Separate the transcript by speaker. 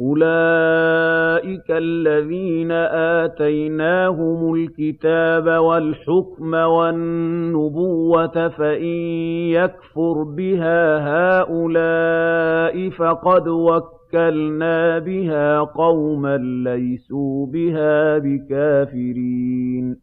Speaker 1: أُولَٰئِكَ الَّذِينَ آتَيْنَاهُمُ الْكِتَابَ وَالْحُكْمَ وَالنُّبُوَّةَ ۚ فَإِن يَكْفُرْ بِهَا هَٰؤُلَاءِ فَقَدْ وَكَّلْنَا بِهَا قَوْمًا لَّيْسُوا بِهَا بِكَافِرِينَ